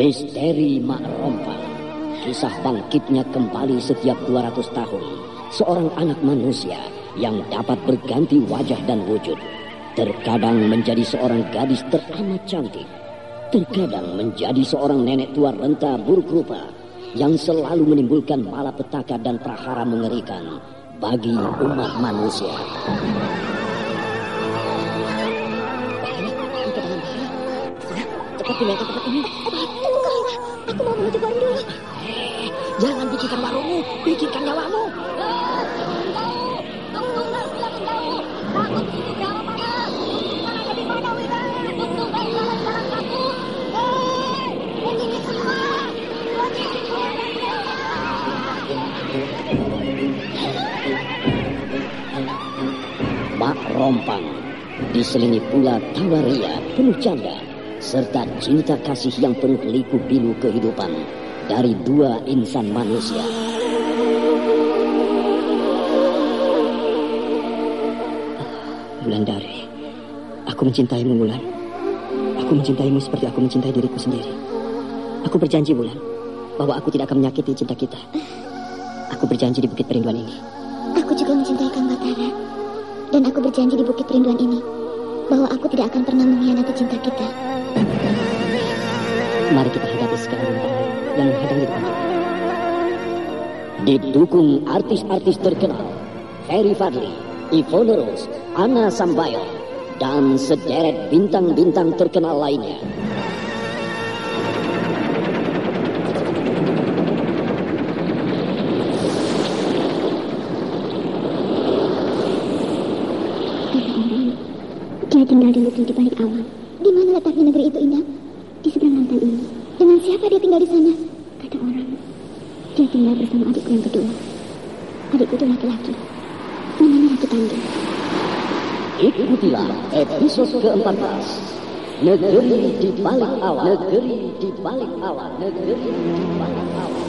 Misteri Mak Rompa. Kisah bangkitnya kembali setiap 200 tahun. Seorang anak manusia yang dapat berganti wajah dan wujud. Terkadang menjadi seorang gadis teramat cantik. Terkadang menjadi seorang nenek tua renta buruk rupa Yang selalu menimbulkan malapetaka dan prahara mengerikan Bagi umat manusia. Cepat pindah ke tempat ini. Aku mau menuju warung dulu. Jangan pikirkan warungmu, pikirkan nyawamu. Mak Rompang diselingi pula tawa ria penuh canda serta cinta kasih yang penuh liku pilu kehidupan dari dua insan manusia. Wulandari, aku mencintaimu Wulan. Aku mencintaimu seperti aku mencintai diriku sendiri. Aku berjanji Wulan bahwa aku tidak akan menyakiti cinta kita. Aku berjanji di Bukit Perinduan ini. Aku juga mencintai Kang Batara. Dan aku berjanji di Bukit Perinduan ini bahwa aku tidak akan pernah mengkhianati cinta kita. Mari kita hadapi rintangan yang menghadang di depan kita. Didukung artis-artis terkenal Ferry Fadli, Ivone Rose, Anna Sambayo, dan sederet bintang-bintang terkenal lainnya. Dia tinggal di negeri di balik awan. Di mana letaknya negeri itu indah? Di seberang lautan ini. Dengan siapa dia tinggal di sana? Kata orang, dia tinggal bersama adikku yang kedua. Adikku itu laki-laki. Namanya Ratu Tanjung. Ikutilah episode ke-14. Negeri di balik awan. Negeri di balik awan. Negeri di balik awan.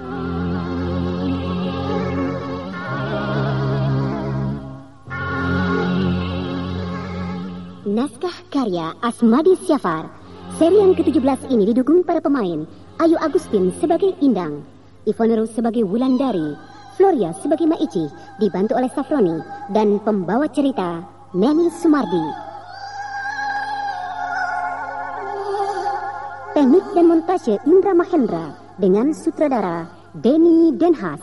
Naskah karya Asmadi Syafar. Seri yang ke-17 ini didukung para pemain Ayu Agustin sebagai Indang, Ivone Rose sebagai Wulandari, Floria sebagai Maici, dibantu oleh Safroni, dan pembawa cerita Neni Sumardi. Teknik dan montase Indra Mahendra dengan sutradara Denny Denhas.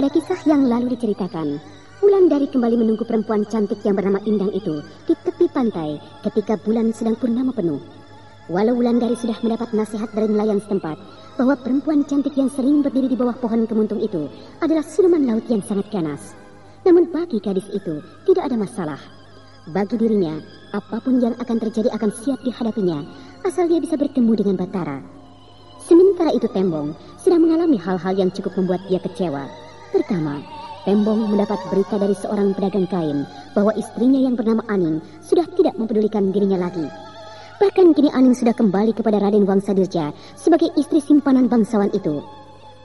Pada kisah yang lalu diceritakan, Bulan dari kembali menunggu perempuan cantik yang bernama Indang itu di tepi pantai ketika bulan sedang purnama penuh. Walau Wulandari sudah mendapat nasihat dari nelayan setempat bahwa perempuan cantik yang sering berdiri di bawah pohon kemuntung itu adalah siluman laut yang sangat ganas. Namun bagi gadis itu tidak ada masalah. Bagi dirinya, apa pun yang akan terjadi akan siap dihadapinya, asal dia bisa bertemu dengan Batara. Sementara itu Tembong sedang mengalami hal-hal yang cukup membuat dia kecewa. Pertama, Tembong mendapat berita dari seorang pedagang kain bahwa istrinya yang bernama Aning sudah tidak mempedulikan dirinya lagi. Bahkan kini Aning sudah kembali kepada Raden Wangsadirja sebagai istri simpanan bangsawan itu.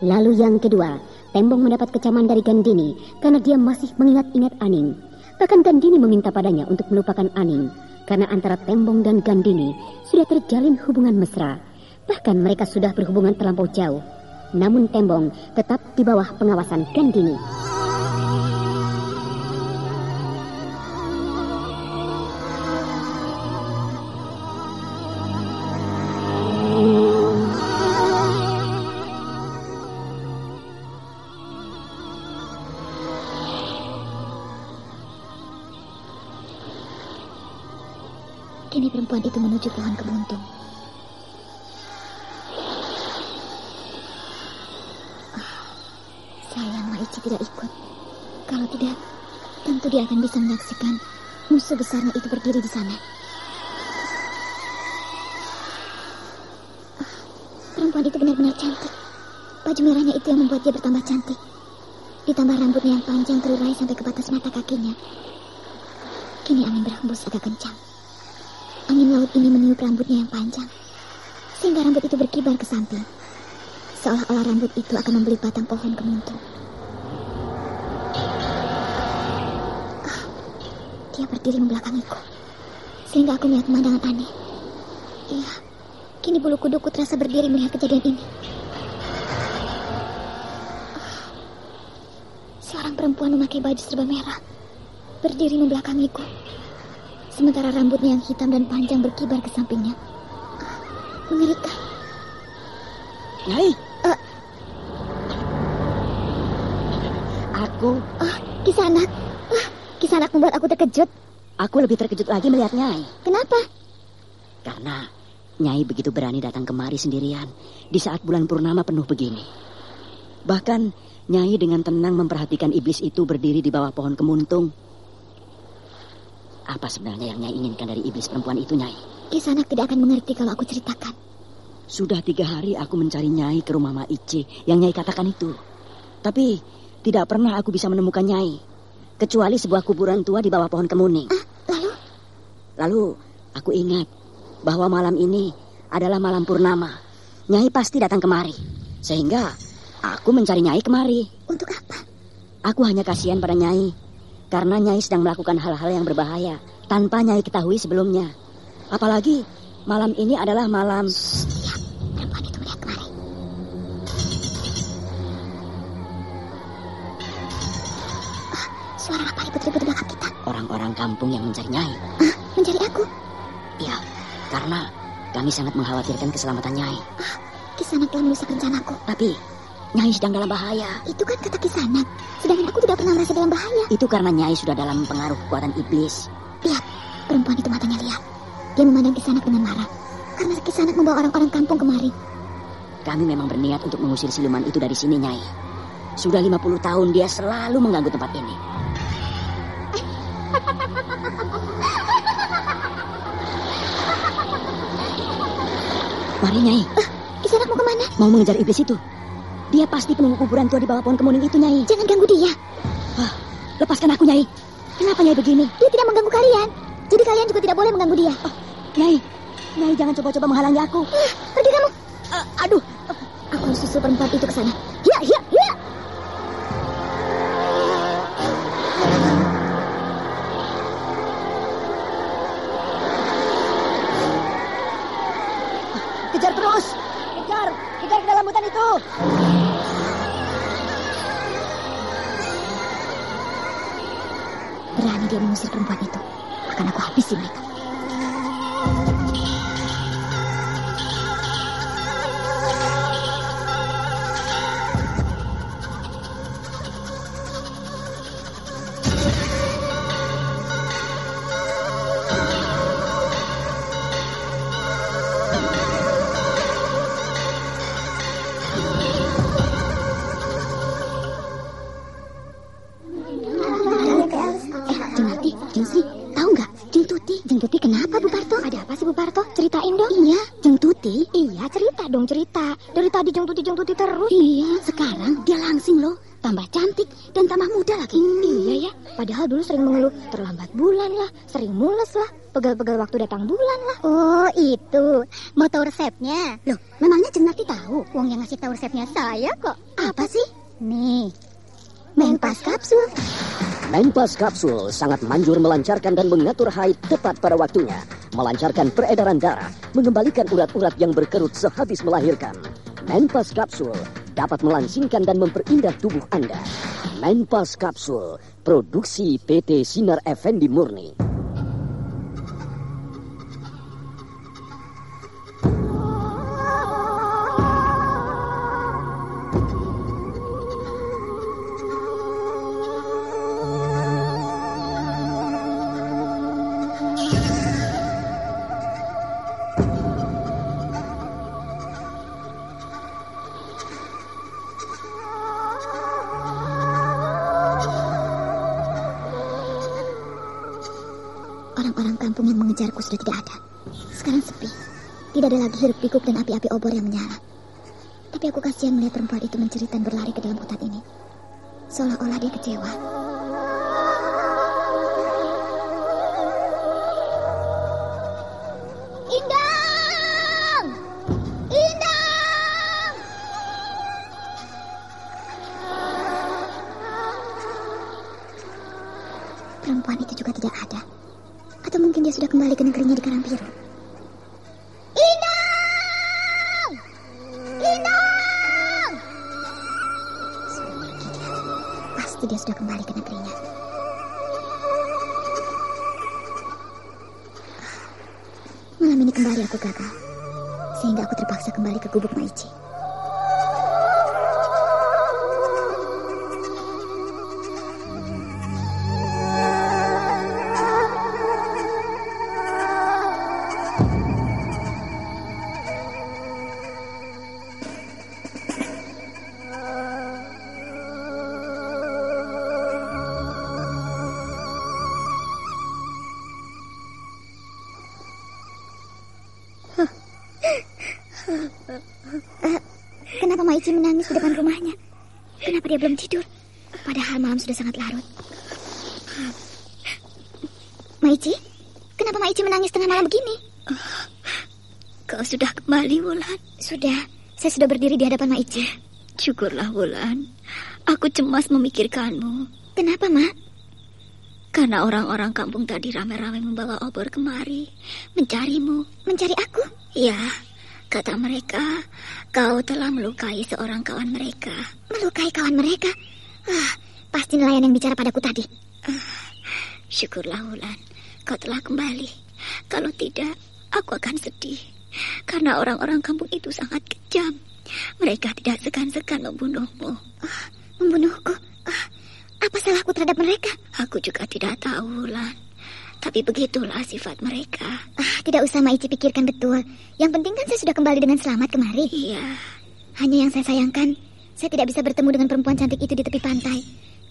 Lalu yang kedua, Tembong mendapat kecaman dari Gandini karena dia masih mengingat-ingat Aning. Bahkan Gandini meminta padanya untuk melupakan Aning karena antara Tembong dan Gandini sudah terjalin hubungan mesra. Bahkan mereka sudah berhubungan terlampau jauh. Namun Tembong tetap di bawah pengawasan Gandini. Tidak ikut. Kalau tidak, tentu dia akan bisa menyaksikan musuh besarnya itu berdiri di sana. Ah, perempuan itu benar-benar cantik. Baju merahnya itu yang membuat dia bertambah cantik. Ditambah rambutnya yang panjang terurai sampai ke batas mata kakinya. Kini angin berhembus agak kencang. Angin laut ini meniup rambutnya yang panjang, sehingga rambut itu berkibar ke samping. Seolah-olah rambut itu akan membeli batang pohon kemuntung. Dia berdiri membelakangiku, sehingga aku melihat pemandangan aneh. Iya, kini bulu kuduku terasa berdiri melihat kejadian ini. Ah, seorang perempuan memakai baju serba merah, berdiri membelakangiku. Sementara rambutnya yang hitam dan panjang berkibar ke sampingnya. Mengerikan. Nyai. Uh, Aku, oh, Kisanak. Kisanak membuat aku terkejut. aku lebih terkejut lagi melihat Nyai. Kenapa? Karena Nyai begitu berani datang kemari sendirian di saat bulan purnama penuh begini. Bahkan Nyai dengan tenang memperhatikan iblis itu berdiri di bawah pohon kemuntung. Apa sebenarnya yang Nyai inginkan dari iblis perempuan itu, Nyai? Kisanak tidak akan mengerti kalau aku ceritakan. Sudah tiga hari aku mencari Nyai ke rumah Ma Ice yang Nyai katakan itu. Tapi tidak pernah aku bisa menemukan Nyai. Kecuali sebuah kuburan tua di bawah pohon kemuning. Ah, lalu? Lalu aku ingat bahwa malam ini adalah malam purnama. Nyai pasti datang kemari. Sehingga aku mencari Nyai kemari. Untuk apa? Aku hanya kasihan pada Nyai. Karena Nyai sedang melakukan hal-hal yang berbahaya tanpa Nyai ketahui sebelumnya. Apalagi malam ini adalah malam... Orang-orang kampung yang mencari Nyai. Ah, mencari aku? Ya, karena kami sangat mengkhawatirkan keselamatan Nyai. Ah, Kisanak telah merusak rencanaku. Tapi Nyai sedang dalam bahaya. Itu kan kata Kisanak. Sedangkan aku tidak pernah merasa dalam bahaya. Itu karena Nyai sudah dalam pengaruh kekuatan iblis. Lihat, perempuan itu matanya lihat. Dia memandang Kisanak dengan marah. Karena Kisanak membawa orang-orang kampung kemari. Kami memang berniat untuk mengusir siluman itu dari sini, Nyai. Sudah 50 tahun dia selalu mengganggu tempat ini. Mari, Nyai. Ah, Kisanak mau ke mana? Mau mengejar iblis itu. Dia pasti penunggu kuburan tua di bawah pohon kemuning itu, Nyai. Jangan ganggu dia. Ah, lepaskan aku, Nyai. Kenapa Nyai begini? Dia tidak mengganggu kalian. Jadi kalian juga tidak boleh mengganggu dia. Oh, Nyai, Nyai jangan coba-coba menghalangi aku. Ah, pergi kamu. Ah, aduh, Aku harus susul perempuan itu ke sana. Ya, ya, dia mengusir perempuan saya kok. Apa sih? Nih. Menpas kapsul. Menpas Kapsul sangat manjur melancarkan dan mengatur haid tepat pada waktunya, melancarkan peredaran darah, mengembalikan urat-urat yang berkerut sehabis melahirkan. Menpas Kapsul dapat melangsingkan dan memperindah tubuh Anda. Menpas Kapsul, produksi PT Sinar Effendi Murni. Orang-orang kampung yang mengejarku sudah tidak ada. Sekarang sepi. Tidak ada lagi hiruk pikuk dan api-api obor yang menyala. Tapi aku kasihan melihat perempuan itu menjerit dan berlari ke dalam hutan ini. Seolah-olah dia kecewa. Malam ini kembali aku gagal. Sehingga aku terpaksa kembali ke gubuk Maici. Maici? Kenapa Maici menangis tengah malam begini? Kau sudah kembali, Wulan. Sudah, saya sudah berdiri di hadapan Maici. Syukurlah, Wulan. Aku cemas memikirkanmu. Kenapa, Mak? Karena orang-orang kampung tadi ramai-ramai membawa obor kemari, mencarimu. Mencari aku? Ya, kata mereka, kau telah melukai seorang kawan mereka. Melukai kawan mereka? Ah, pasti nelayan yang bicara padaku tadi. Syukurlah, Wulan. Kau telah kembali. Kalau tidak, aku akan sedih. Karena orang-orang kampung itu sangat kejam. Mereka tidak segan-segan membunuhmu. Ah, membunuhku? Ah, apa salahku terhadap mereka? Aku juga tidak tahu, Wulan. Tapi begitulah sifat mereka. Ah, tidak usah Maici pikirkan betul. Yang penting kan saya sudah kembali dengan selamat kemari. Iya, Hanya yang saya sayangkan, saya tidak bisa bertemu dengan perempuan cantik itu di tepi pantai.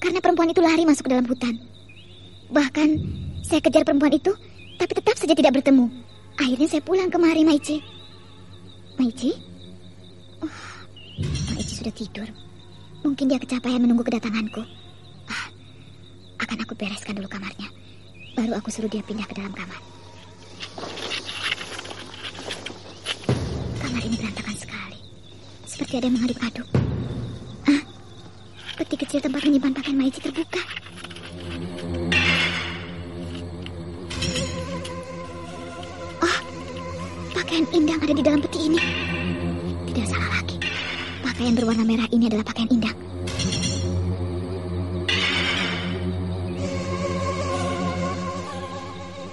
Karena perempuan itu lari masuk ke dalam hutan. Bahkan, saya kejar perempuan itu, tapi tetap saja tidak bertemu. Akhirnya saya pulang kemari, Maici. Maici? Oh, Maici sudah tidur. Mungkin dia kecapean menunggu kedatanganku. Ah, akan aku bereskan dulu kamarnya. Baru aku suruh dia pindah ke dalam kamar. Kamar ini berantakan sekali. Seperti ada yang mengaduk-aduk. Peti kecil tempat menyimpan pakaian Maici terbuka. Oh, pakaian Indang ada di dalam peti ini. Tidak salah lagi. Pakaian berwarna merah ini adalah pakaian Indang.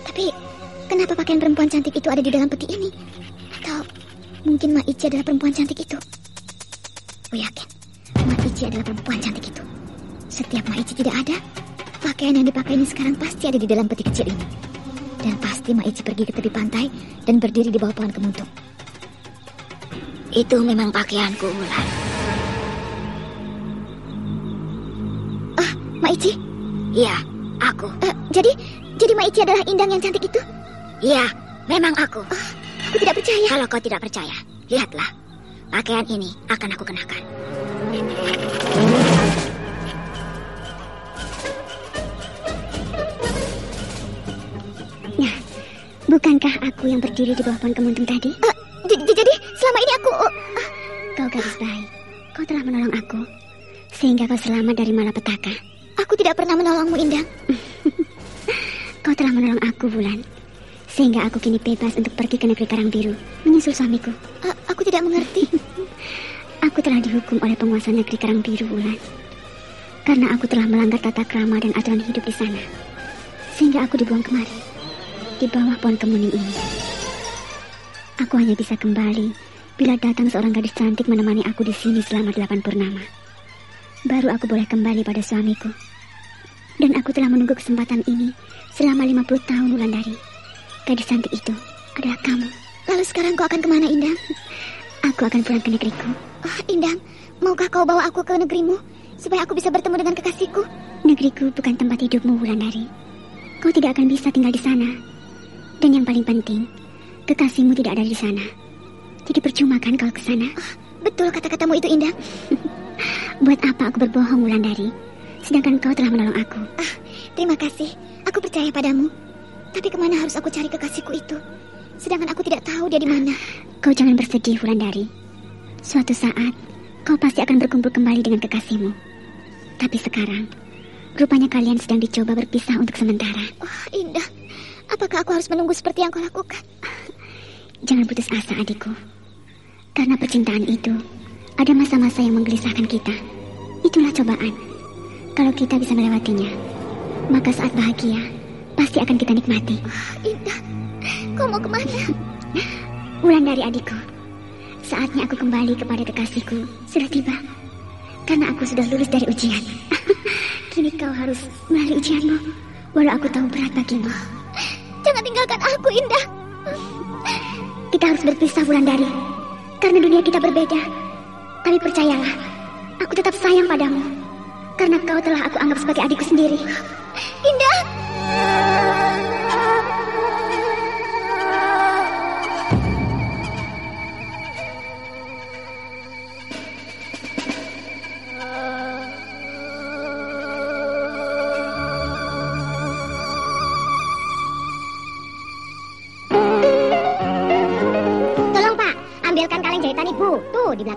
Tapi, kenapa pakaian perempuan cantik itu ada di dalam peti ini? Atau mungkin Maici adalah perempuan cantik itu? Maici adalah perempuan cantik itu. Setiap Maici tidak ada, pakaian yang dipakai ini sekarang pasti ada di dalam peti kecil ini. Dan pasti Maici pergi ke tepi pantai dan berdiri di bawah pohon kemuntung. itu memang pakaianku, Wulan. Ah, Maici, Iya, aku. eh, jadi jadi Maici adalah Indang yang cantik itu? Iya, memang aku. Aku tidak percaya. Kalau kau tidak percaya, lihatlah. Pakaian ini akan aku kenakan. Nah, bukankah aku yang berdiri di bawah pohon kemuntung tadi? Uh, jadi selama ini aku... Uh, kau gadis baik. Kau telah menolong aku. Sehingga kau selamat dari malapetaka. Aku tidak pernah menolongmu, Indang. kau telah menolong aku, Bulan. Sehingga aku kini bebas untuk pergi ke negeri Karang Biru, menyusul suamiku. Uh, aku tidak mengerti. aku telah dihukum oleh penguasa negeri Karang Biru, Bulan. Karena aku telah melanggar tata krama dan aturan hidup di sana. Sehingga aku dibuang kemari, di bawah pohon kemuning ini. Aku hanya bisa kembali bila datang seorang gadis cantik menemani aku di sini selama delapan purnama. Baru aku boleh kembali pada suamiku. Dan aku telah menunggu kesempatan ini selama 50 tahun Wulandari. Gadis cantik itu adalah kamu. Lalu sekarang kau akan ke mana, Indang? Aku akan pulang ke negeriku. Oh, Indang, maukah kau bawa aku ke negerimu? Supaya aku bisa bertemu dengan kekasihku? Negeriku bukan tempat hidupmu, Wulandari. Kau tidak akan bisa tinggal di sana. Dan yang paling penting, kekasihmu tidak ada di sana. Jadi percuma kan kalau ke sana? Oh, betul kata-katamu itu, Indang. Buat apa aku berbohong, Wulandari? Sedangkan kau telah menolong aku. Ah, terima kasih. Aku percaya padamu. Tapi ke mana harus aku cari kekasihku itu? Sedangkan aku tidak tahu dia di mana. Kau jangan bersedih, Wulandari. Suatu saat, kau pasti akan berkumpul kembali dengan kekasihmu. Tapi sekarang, rupanya kalian sedang dicoba berpisah untuk sementara. Oh, Indah. Apakah aku harus menunggu seperti yang kau lakukan? Jangan putus asa, adikku. Karena percintaan itu, ada masa-masa yang menggelisahkan kita. Itulah cobaan. Kalau kita bisa melewatinya, maka saat bahagia, pasti akan kita nikmati. Oh, Indah, kau mau ke mana? Ulan dari adikku. Saatnya aku kembali kepada kekasihku sudah tiba. Karena aku sudah lulus dari ujian. Kini kau harus melalui ujianmu. Walau aku tahu berat bagimu. Jangan tinggalkan aku, Indah. Kita harus berpisah, Wulandari. Karena dunia kita berbeda. Tapi percayalah, aku tetap sayang padamu. Karena kau telah aku anggap sebagai adikku sendiri. Indah!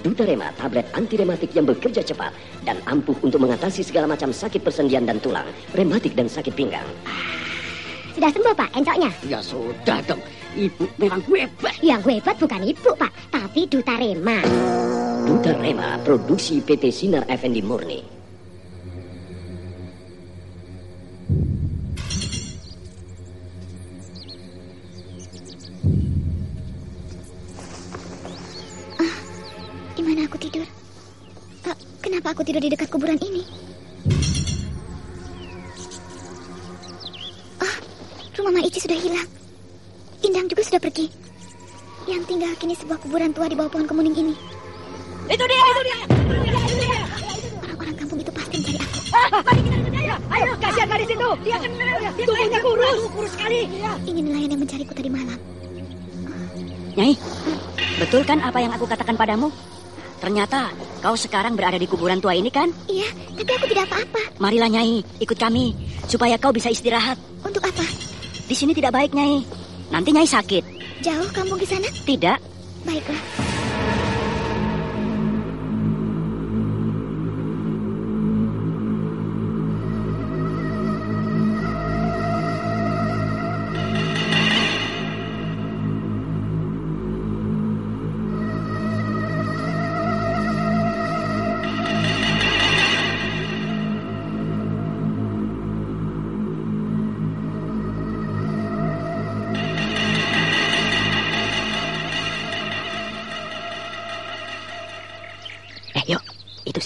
Dutarema, tablet anti rematik yang bekerja cepat dan ampuh untuk mengatasi segala macam sakit persendian dan tulang, rematik dan sakit pinggang. Sudah sembuh Pak, encoknya? Ya sudah dong. Ibu memang hebat. Yang hebat bukan ibu Pak, tapi Dutarema. Dutarema, produksi PT Sinar Effendi Murni. Aku tidur di dekat kuburan ini? Ah, rumah Maici sudah hilang. Indang juga sudah pergi. Yang tinggal kini sebuah kuburan tua di bawah pohon kemuning ini. Itu dia, itu dia. Orang-orang kampung itu pasti mencari aku. Ah, mari kita. Ayo, kasihan gadis itu. Dia kan dia tubuhnya kurus, kurus sekali. Ini nelayan yang mencariku tadi malam. Nyai, betul kan apa yang aku katakan padamu? Ternyata kau sekarang berada di kuburan tua ini kan? Iya, tapi aku tidak apa-apa. Marilah Nyai, ikut kami supaya kau bisa istirahat. Untuk apa? Di sini tidak baik Nyai. Nanti Nyai sakit. Jauh kampung di sana? Tidak. Baiklah.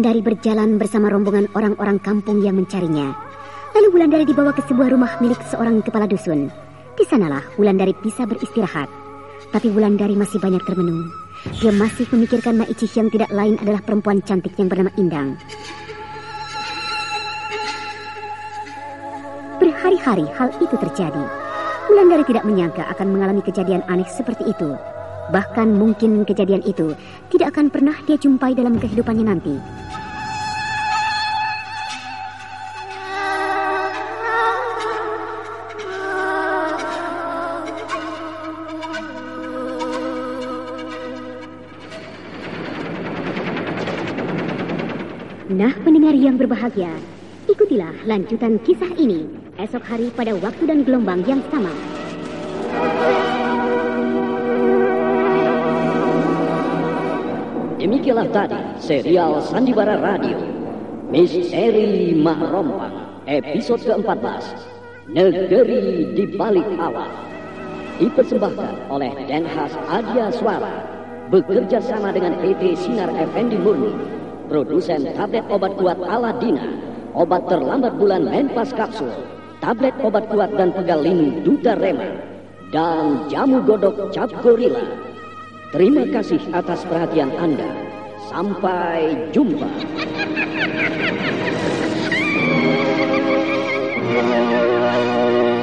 Wulandari berjalan bersama rombongan orang-orang kampung yang mencarinya. Lalu Wulandari dibawa ke sebuah rumah milik seorang kepala dusun. Di sanalah Wulandari bisa beristirahat. Tapi Wulandari masih banyak termenung. Dia masih memikirkan Maicis yang tidak lain adalah perempuan cantik yang bernama Indang. Berhari-hari hal itu terjadi. Wulandari tidak menyangka akan mengalami kejadian aneh seperti itu. Bahkan mungkin kejadian itu tidak akan pernah dia jumpai dalam kehidupannya nanti. Berbahagia, ikutilah lanjutan kisah ini esok hari pada waktu dan gelombang yang sama. Demikianlah tadi serial Sandiwara Radio. Misteri Mak episode ke-14 Negeri di Balik Awan. Dipersembahkan oleh Denhas Adia Suara. Bekerja sama dengan PT Sinar Effendi Murni produsen tablet obat kuat Aladina obat terlambat bulan Menpas Kapsul tablet obat kuat dan pegal linu Duta Rema dan jamu godok Cap Gorilla Terima kasih atas perhatian Anda. Sampai jumpa.